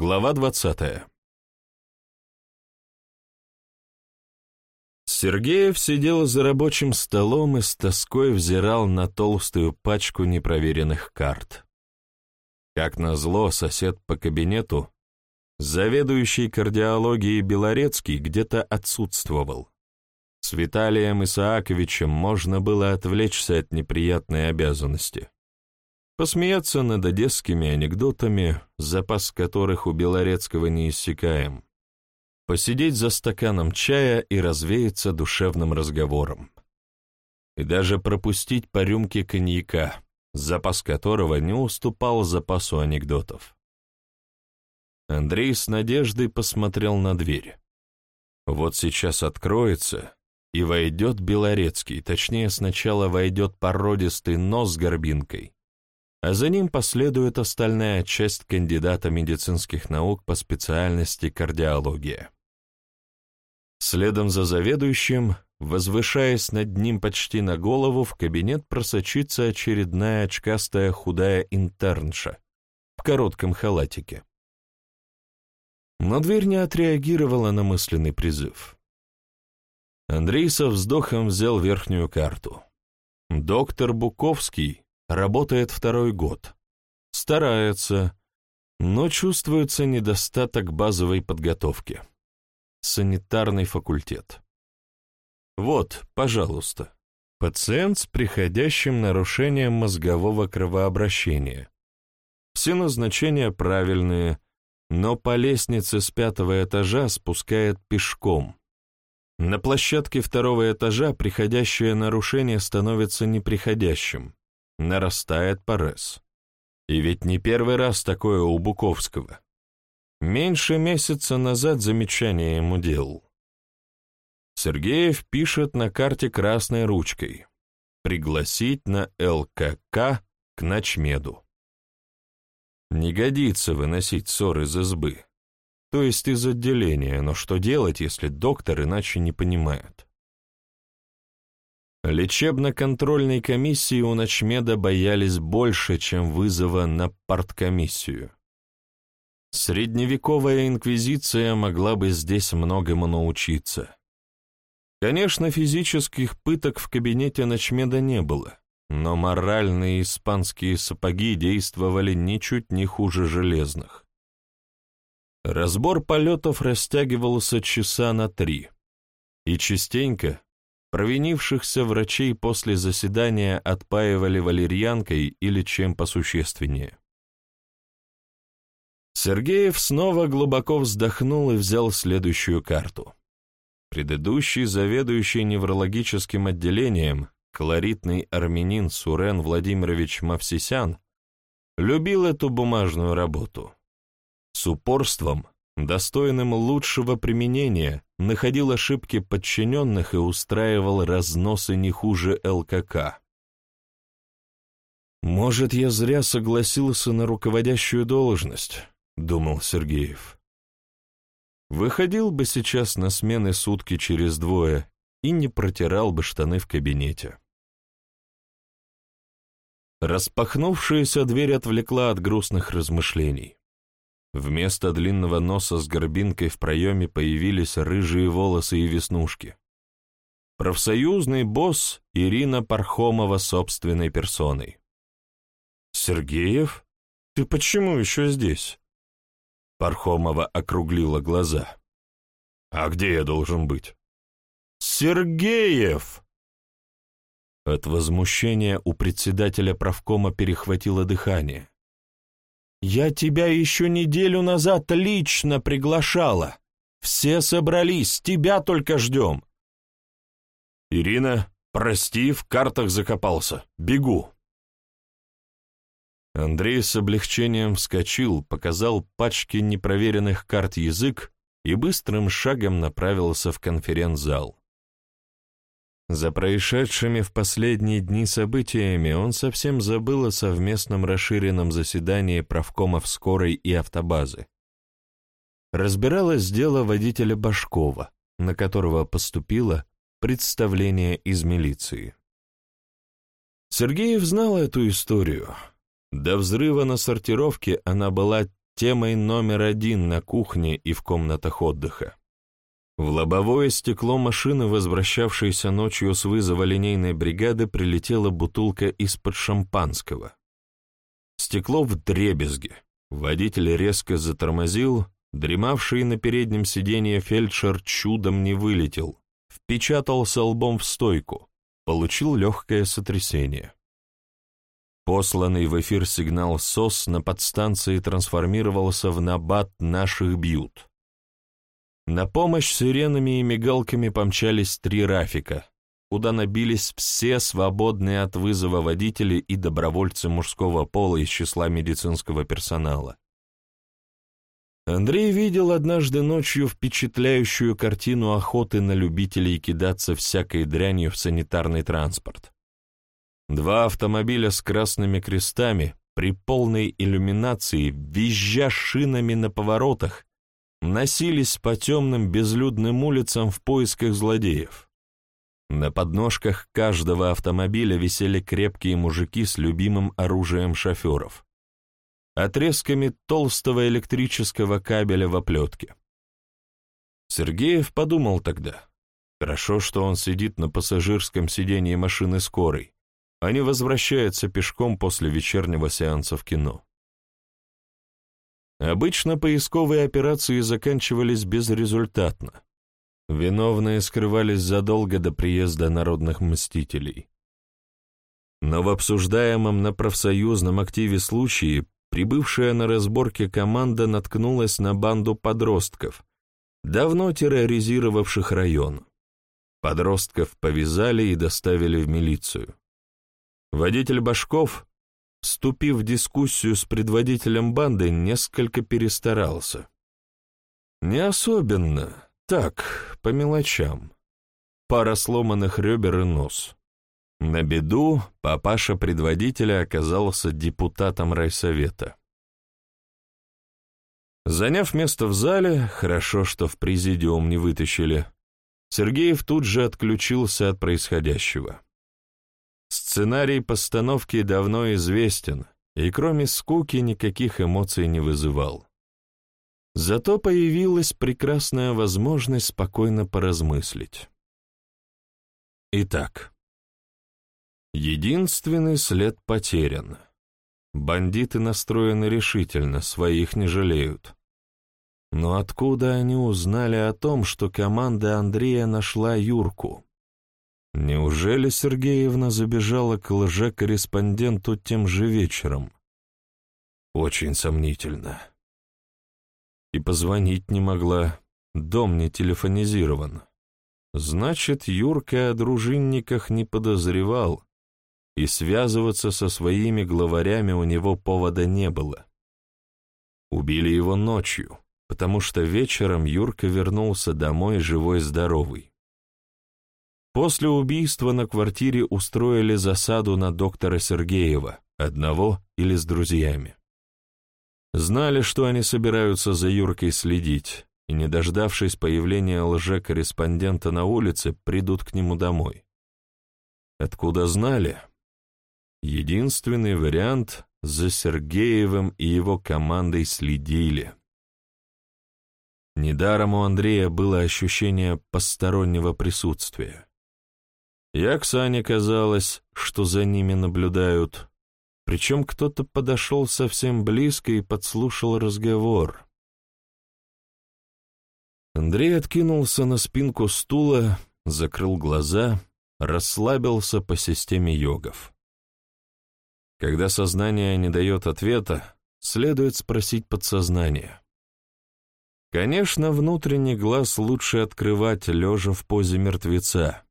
Глава двадцатая Сергеев сидел за рабочим столом и с тоской взирал на толстую пачку непроверенных карт. Как назло, сосед по кабинету, заведующий кардиологией Белорецкий, где-то отсутствовал. С Виталием Исааковичем можно было отвлечься от неприятной обязанности. Посмеяться над одесскими анекдотами, запас которых у Белорецкого не иссякаем посидеть за стаканом чая и развеяться душевным разговором. И даже пропустить по рюмке коньяка, запас которого не уступал запасу анекдотов. Андрей с надеждой посмотрел на дверь. Вот сейчас откроется, и войдет Белорецкий, точнее, сначала войдет породистый нос с горбинкой, а за ним последует остальная часть кандидата медицинских наук по специальности кардиология. Следом за заведующим, возвышаясь над ним почти на голову, в кабинет просочится очередная очкастая худая интернша в коротком халатике. Но дверь не отреагировала на мысленный призыв. Андрей со вздохом взял верхнюю карту. Доктор Буковский работает второй год. Старается, но чувствуется недостаток базовой подготовки санитарный факультет. Вот, пожалуйста, пациент с приходящим нарушением мозгового кровообращения. Все назначения правильные, но по лестнице с пятого этажа спускает пешком. На площадке второго этажа приходящее нарушение становится неприходящим, нарастает парез. И ведь не первый раз такое у Буковского. Меньше месяца назад замечание ему делал. Сергеев пишет на карте красной ручкой «Пригласить на ЛКК к ночмеду». Не годится выносить ссор из избы, то есть из отделения, но что делать, если доктор иначе не понимает? Лечебно-контрольной комиссии у ночмеда боялись больше, чем вызова на парткомиссию. Средневековая инквизиция могла бы здесь многому научиться. Конечно, физических пыток в кабинете ночмеда не было, но моральные испанские сапоги действовали ничуть не хуже железных. Разбор полетов растягивался часа на три, и частенько провинившихся врачей после заседания отпаивали валерьянкой или чем посущественнее. Сергеев снова глубоко вздохнул и взял следующую карту. Предыдущий заведующий неврологическим отделением, колоритный армянин Сурен Владимирович Мавсисян, любил эту бумажную работу. С упорством, достойным лучшего применения, находил ошибки подчиненных и устраивал разносы не хуже ЛКК. «Может, я зря согласился на руководящую должность?» — думал Сергеев. Выходил бы сейчас на смены сутки через двое и не протирал бы штаны в кабинете. Распахнувшаяся дверь отвлекла от грустных размышлений. Вместо длинного носа с горбинкой в проеме появились рыжие волосы и веснушки. Профсоюзный босс Ирина Пархомова собственной персоной. «Сергеев? Ты почему еще здесь?» Пархомова округлила глаза. «А где я должен быть?» «Сергеев!» От возмущения у председателя правкома перехватило дыхание. «Я тебя еще неделю назад лично приглашала. Все собрались, тебя только ждем». «Ирина, прости, в картах закопался. Бегу». Андрей с облегчением вскочил, показал пачки непроверенных карт язык и быстрым шагом направился в конференц-зал. За происшедшими в последние дни событиями он совсем забыл о совместном расширенном заседании правкомов скорой и автобазы. Разбиралось дело водителя Башкова, на которого поступило представление из милиции. Сергеев знал эту историю, до взрыва на сортировке она была темой номер один на кухне и в комнатах отдыха. В лобовое стекло машины, возвращавшейся ночью с вызова линейной бригады, прилетела бутылка из-под шампанского. Стекло в дребезге. Водитель резко затормозил, дремавший на переднем сиденье фельдшер чудом не вылетел, впечатался лбом в стойку, получил легкое сотрясение. Посланный в эфир сигнал СОС на подстанции трансформировался в набат «Наших бьют». На помощь сиренами и мигалками помчались три Рафика, куда набились все свободные от вызова водители и добровольцы мужского пола из числа медицинского персонала. Андрей видел однажды ночью впечатляющую картину охоты на любителей кидаться всякой дрянью в санитарный транспорт. Два автомобиля с красными крестами при полной иллюминации, визжа шинами на поворотах, носились по темным безлюдным улицам в поисках злодеев. На подножках каждого автомобиля висели крепкие мужики с любимым оружием шоферов, отрезками толстого электрического кабеля в оплетке. Сергеев подумал тогда, хорошо, что он сидит на пассажирском сиденье машины скорой, они возвращаются пешком после вечернего сеанса в кино. Обычно поисковые операции заканчивались безрезультатно. Виновные скрывались задолго до приезда народных мстителей. Но в обсуждаемом на профсоюзном активе случае прибывшая на разборке команда наткнулась на банду подростков, давно терроризировавших район. Подростков повязали и доставили в милицию. Водитель Башков, вступив в дискуссию с предводителем банды, несколько перестарался. Не особенно, так, по мелочам. Пара сломанных ребер и нос. На беду папаша предводителя оказался депутатом райсовета. Заняв место в зале, хорошо, что в президиум не вытащили, Сергеев тут же отключился от происходящего. Сценарий постановки давно известен, и кроме скуки никаких эмоций не вызывал. Зато появилась прекрасная возможность спокойно поразмыслить. Итак, единственный след потерян. Бандиты настроены решительно, своих не жалеют. Но откуда они узнали о том, что команда Андрея нашла Юрку? Неужели Сергеевна забежала к лже-корреспонденту тем же вечером? Очень сомнительно. И позвонить не могла, дом не телефонизирован. Значит, Юрка о дружинниках не подозревал, и связываться со своими главарями у него повода не было. Убили его ночью, потому что вечером Юрка вернулся домой живой-здоровый. После убийства на квартире устроили засаду на доктора Сергеева, одного или с друзьями. Знали, что они собираются за Юркой следить, и, не дождавшись появления лже-корреспондента на улице, придут к нему домой. Откуда знали? Единственный вариант — за Сергеевым и его командой следили. Недаром у Андрея было ощущение постороннего присутствия. И Оксане казалось, что за ними наблюдают. Причем кто-то подошел совсем близко и подслушал разговор. Андрей откинулся на спинку стула, закрыл глаза, расслабился по системе йогов. Когда сознание не дает ответа, следует спросить подсознание. Конечно, внутренний глаз лучше открывать, лежа в позе мертвеца,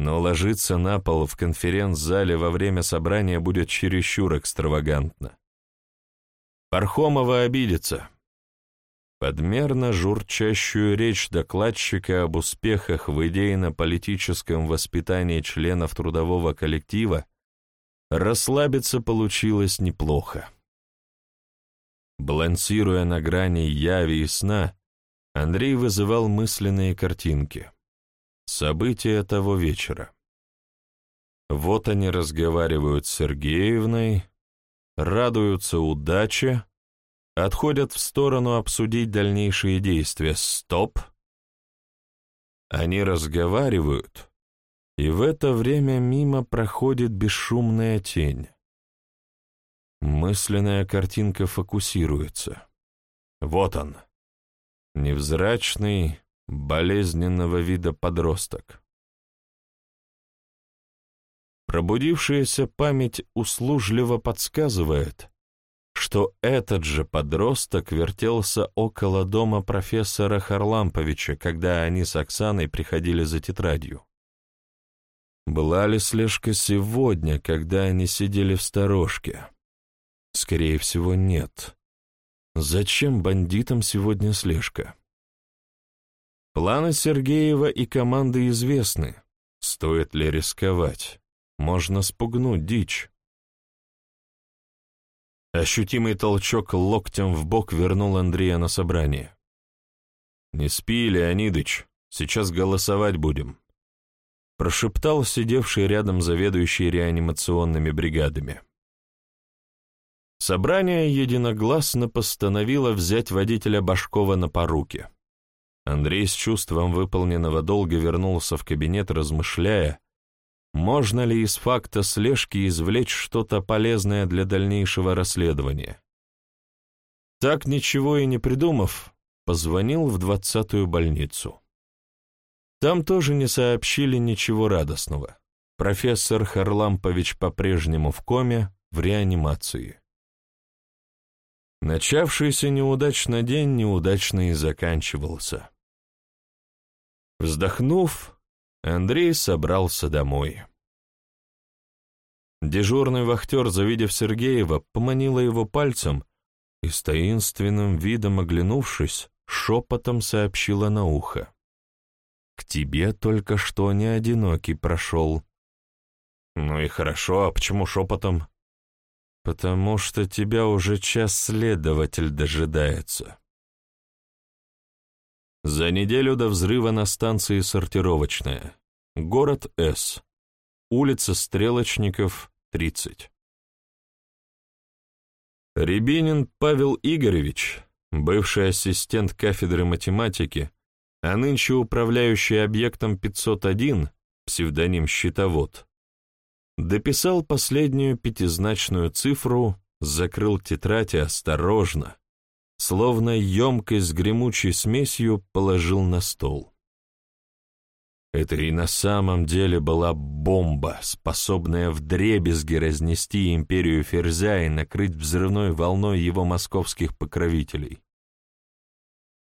но ложиться на пол в конференц-зале во время собрания будет чересчур экстравагантно. Пархомова обидится. Подмерно журчащую речь докладчика об успехах в идейно-политическом воспитании членов трудового коллектива расслабиться получилось неплохо. Балансируя на грани яви и сна, Андрей вызывал мысленные картинки. События того вечера. Вот они разговаривают с Сергеевной, радуются удаче, отходят в сторону обсудить дальнейшие действия. Стоп! Они разговаривают, и в это время мимо проходит бесшумная тень. Мысленная картинка фокусируется. Вот он, невзрачный, болезненного вида подросток. Пробудившаяся память услужливо подсказывает, что этот же подросток вертелся около дома профессора Харламповича, когда они с Оксаной приходили за тетрадью. Была ли слежка сегодня, когда они сидели в сторожке? Скорее всего, нет. Зачем бандитам сегодня слежка? Планы Сергеева и команды известны. Стоит ли рисковать? Можно спугнуть дичь. Ощутимый толчок локтем в бок вернул Андрея на собрание. «Не спи, Леонидыч, сейчас голосовать будем», — прошептал сидевший рядом заведующий реанимационными бригадами. Собрание единогласно постановило взять водителя Башкова на поруки. Андрей с чувством выполненного долга вернулся в кабинет, размышляя, можно ли из факта слежки извлечь что-то полезное для дальнейшего расследования. Так ничего и не придумав, позвонил в двадцатую больницу. Там тоже не сообщили ничего радостного. Профессор Харлампович по-прежнему в коме, в реанимации. Начавшийся неудачно день неудачно и заканчивался. Вздохнув, Андрей собрался домой. Дежурный вахтер, завидев Сергеева, поманила его пальцем и с таинственным видом оглянувшись, шепотом сообщила на ухо. «К тебе только что не одинокий прошел». «Ну и хорошо, а почему шепотом?» «Потому что тебя уже час следователь дожидается». За неделю до взрыва на станции «Сортировочная». Город С. Улица Стрелочников, 30. Рябинин Павел Игоревич, бывший ассистент кафедры математики, а нынче управляющий объектом 501, псевдоним «Щитовод», дописал последнюю пятизначную цифру, закрыл тетрадь и осторожно, словно емкость с гремучей смесью положил на стол. Это и на самом деле была бомба, способная вдребезги разнести империю Ферзя и накрыть взрывной волной его московских покровителей.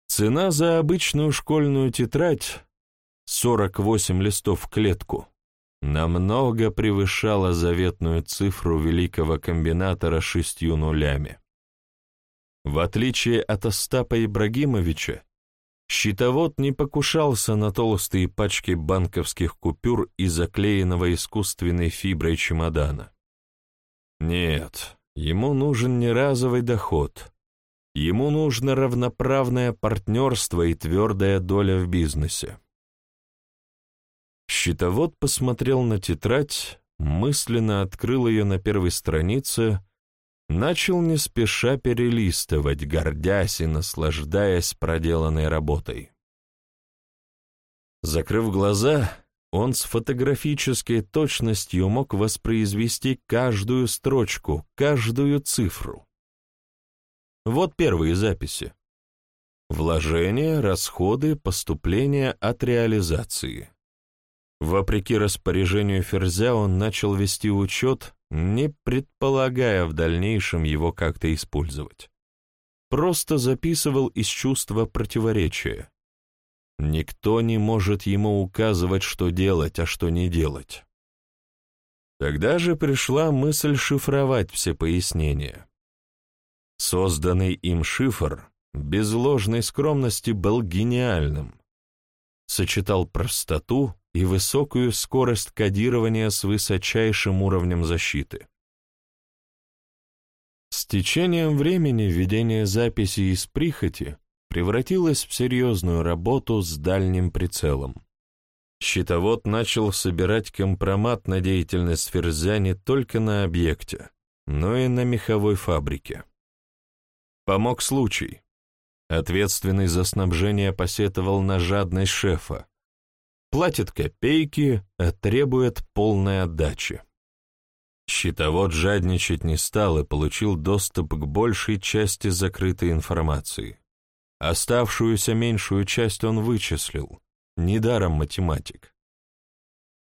Цена за обычную школьную тетрадь — 48 листов в клетку — намного превышала заветную цифру великого комбинатора шестью нулями. В отличие от Остапа Ибрагимовича, счетовод не покушался на толстые пачки банковских купюр и заклеенного искусственной фиброй чемодана. Нет, ему нужен не разовый доход. Ему нужно равноправное партнерство и твердая доля в бизнесе. Счетовод посмотрел на тетрадь, мысленно открыл ее на первой странице начал не спеша перелистывать, гордясь и наслаждаясь проделанной работой. Закрыв глаза, он с фотографической точностью мог воспроизвести каждую строчку, каждую цифру. Вот первые записи. Вложения, расходы, поступления от реализации. Вопреки распоряжению Ферзя он начал вести учет, не предполагая в дальнейшем его как-то использовать. Просто записывал из чувства противоречия. Никто не может ему указывать, что делать, а что не делать. Тогда же пришла мысль шифровать все пояснения. Созданный им шифр без ложной скромности был гениальным. Сочетал простоту, и высокую скорость кодирования с высочайшим уровнем защиты. С течением времени ведение записи из прихоти превратилось в серьезную работу с дальним прицелом. Счетовод начал собирать компромат на деятельность Ферзя не только на объекте, но и на меховой фабрике. Помог случай. Ответственный за снабжение посетовал на жадность шефа. Платит копейки, а требует полной отдачи. Щитовод жадничать не стал и получил доступ к большей части закрытой информации. Оставшуюся меньшую часть он вычислил. Недаром математик.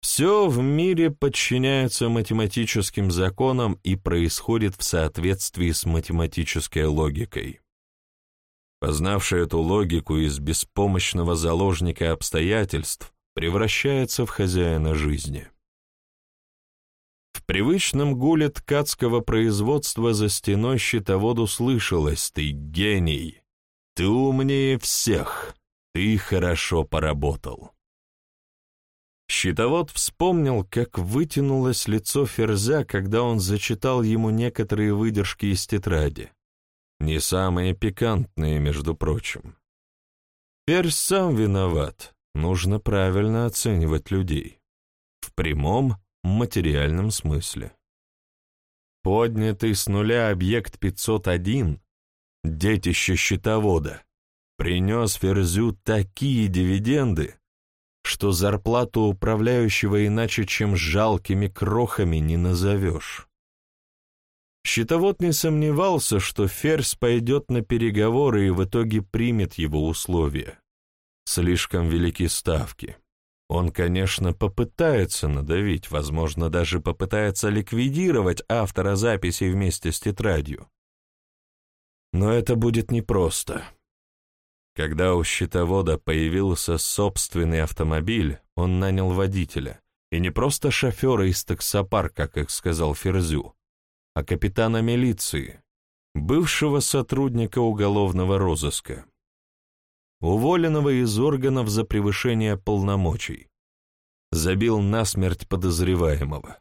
Все в мире подчиняется математическим законам и происходит в соответствии с математической логикой. Познавший эту логику из беспомощного заложника обстоятельств превращается в хозяина жизни. В привычном гуле ткацкого производства за стеной щитоводу слышалось «Ты гений! Ты умнее всех! Ты хорошо поработал!» Щитовод вспомнил, как вытянулось лицо Ферзя, когда он зачитал ему некоторые выдержки из тетради. Не самые пикантные, между прочим. Ферзь сам виноват, нужно правильно оценивать людей. В прямом, материальном смысле. Поднятый с нуля объект 501, детище щитовода, принес Ферзю такие дивиденды, что зарплату управляющего иначе, чем жалкими крохами, не назовешь. Щитовод не сомневался, что Ферзь пойдет на переговоры и в итоге примет его условия. Слишком велики ставки. Он, конечно, попытается надавить, возможно, даже попытается ликвидировать автора записи вместе с тетрадью. Но это будет непросто. Когда у счетовода появился собственный автомобиль, он нанял водителя, и не просто шофера из таксопар, как сказал Ферзю, а капитана милиции, бывшего сотрудника уголовного розыска, уволенного из органов за превышение полномочий, забил насмерть подозреваемого.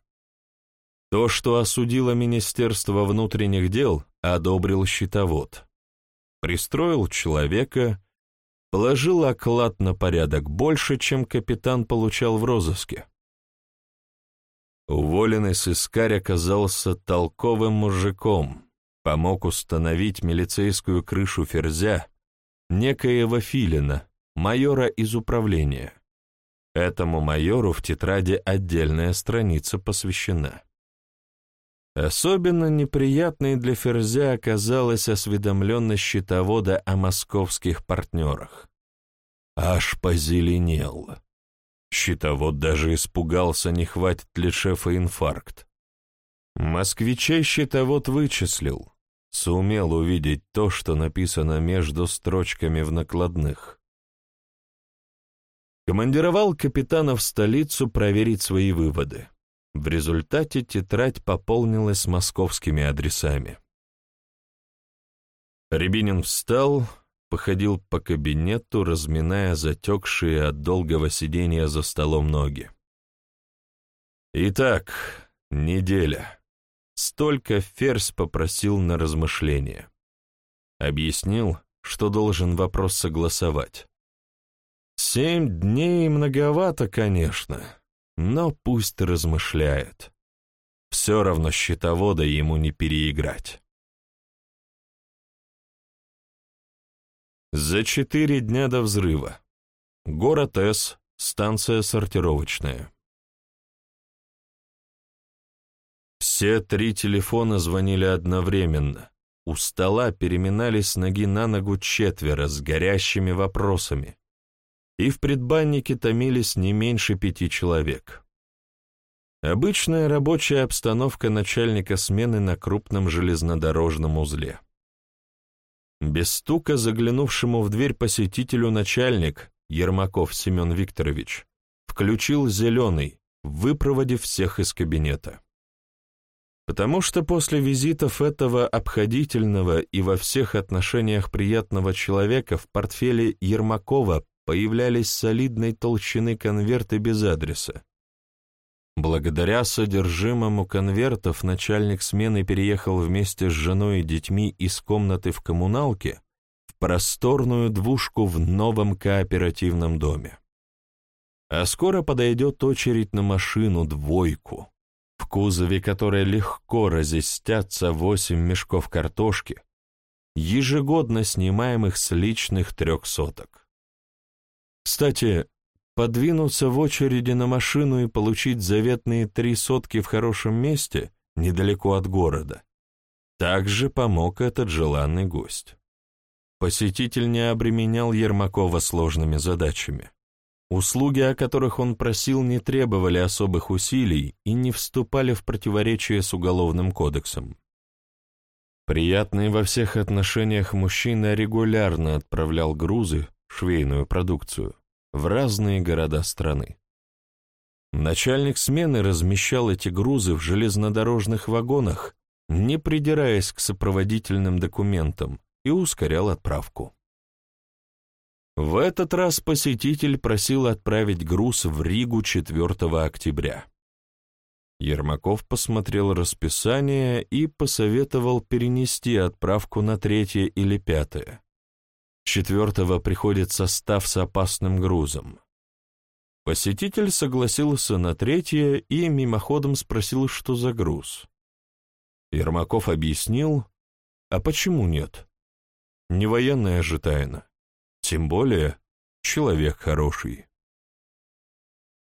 То, что осудило Министерство внутренних дел, одобрил счетовод. Пристроил человека, положил оклад на порядок больше, чем капитан получал в розыске. Уволенный сыскарь оказался толковым мужиком, помог установить милицейскую крышу ферзя, некоего Филина, майора из управления. Этому майору в тетради отдельная страница посвящена. Особенно неприятной для Ферзя оказалась осведомленность счетовода о московских партнерах. Аж позеленел. Счетовод даже испугался, не хватит ли шефа инфаркт. Москвичей счетовод вычислил, сумел увидеть то, что написано между строчками в накладных. Командировал капитана в столицу проверить свои выводы. В результате тетрадь пополнилась московскими адресами. Рябинин встал, походил по кабинету, разминая затекшие от долгого сидения за столом ноги. Итак, неделя. Столько Ферзь попросил на размышление. Объяснил, что должен вопрос согласовать. Семь дней многовато, конечно, но пусть размышляет. Все равно счетовода ему не переиграть. За четыре дня до взрыва. Город С, станция сортировочная. Все три телефона звонили одновременно. У стола переминались ноги на ногу четверо с горящими вопросами, и в предбаннике томились не меньше пяти человек. Обычная рабочая обстановка начальника смены на крупном железнодорожном узле. Без стука заглянувшему в дверь посетителю начальник, Ермаков Семен Викторович, включил зеленый, выпроводив всех из кабинета. Потому что после визитов этого обходительного и во всех отношениях приятного человека в портфеле Ермакова появлялись солидной толщины конверты без адреса. Благодаря содержимому конвертов начальник смены переехал вместе с женой и детьми из комнаты в коммуналке в просторную двушку в новом кооперативном доме. А скоро подойдет очередь на машину «двойку», в кузове которой легко разъестятся восемь мешков картошки, ежегодно снимаемых с личных трехсоток. Кстати, подвинуться в очереди на машину и получить заветные три сотки в хорошем месте, недалеко от города, также помог этот желанный гость. Посетитель не обременял Ермакова сложными задачами. Услуги, о которых он просил, не требовали особых усилий и не вступали в противоречие с Уголовным кодексом. Приятный во всех отношениях мужчина регулярно отправлял грузы, швейную продукцию, в разные города страны. Начальник смены размещал эти грузы в железнодорожных вагонах, не придираясь к сопроводительным документам, и ускорял отправку. В этот раз посетитель просил отправить груз в Ригу 4 октября. Ермаков посмотрел расписание и посоветовал перенести отправку на третье или пятое. Четвертого приходит состав с опасным грузом. Посетитель согласился на третье и мимоходом спросил, что за груз. Ермаков объяснил, а почему нет? Не военная же тайна, тем более человек хороший.